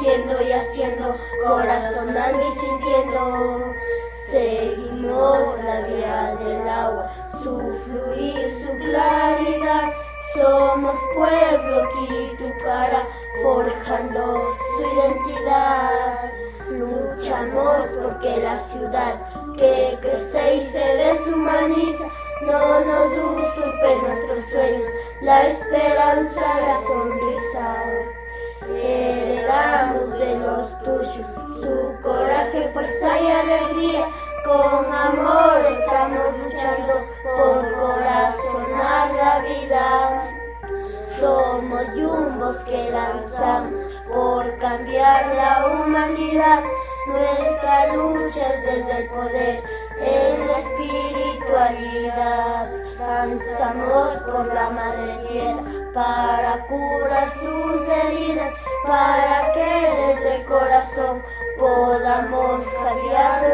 siendo y haciendo, corazonando y sintiendo. Seguimos la vía del agua, su fluir, su claridad. Somos pueblo aquí tu cara, forjando su identidad. Luchamos porque la ciudad que crece y se deshumaniza no nos usurpe nuestros sueños, la esperanza, la sonrisa. Su coraje, fuerza y alegría. Con amor estamos luchando por corazonar la vida. Somos yumbos que lanzamos por cambiar la humanidad. Nuestra lucha es desde el poder en la espiritualidad. Danzamos por la madre tierra para curar sus heridas, para que desde el corazón podamos cambiar